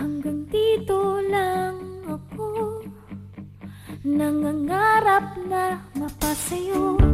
Hanggang dito lang ako. Nangangarap na mapasayo